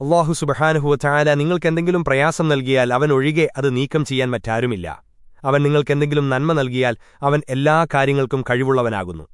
അള്ളാഹു സുബഹാനുഹുവ ചായാല നിങ്ങൾക്കെന്തെങ്കിലും പ്രയാസം നൽകിയാൽ അവൻ ഒഴികെ അത് നീക്കം ചെയ്യാൻ മറ്റാരുമില്ല. അവൻ നിങ്ങൾക്കെന്തെങ്കിലും നന്മ നൽകിയാൽ അവൻ എല്ലാ കാര്യങ്ങൾക്കും കഴിവുള്ളവനാകുന്നു.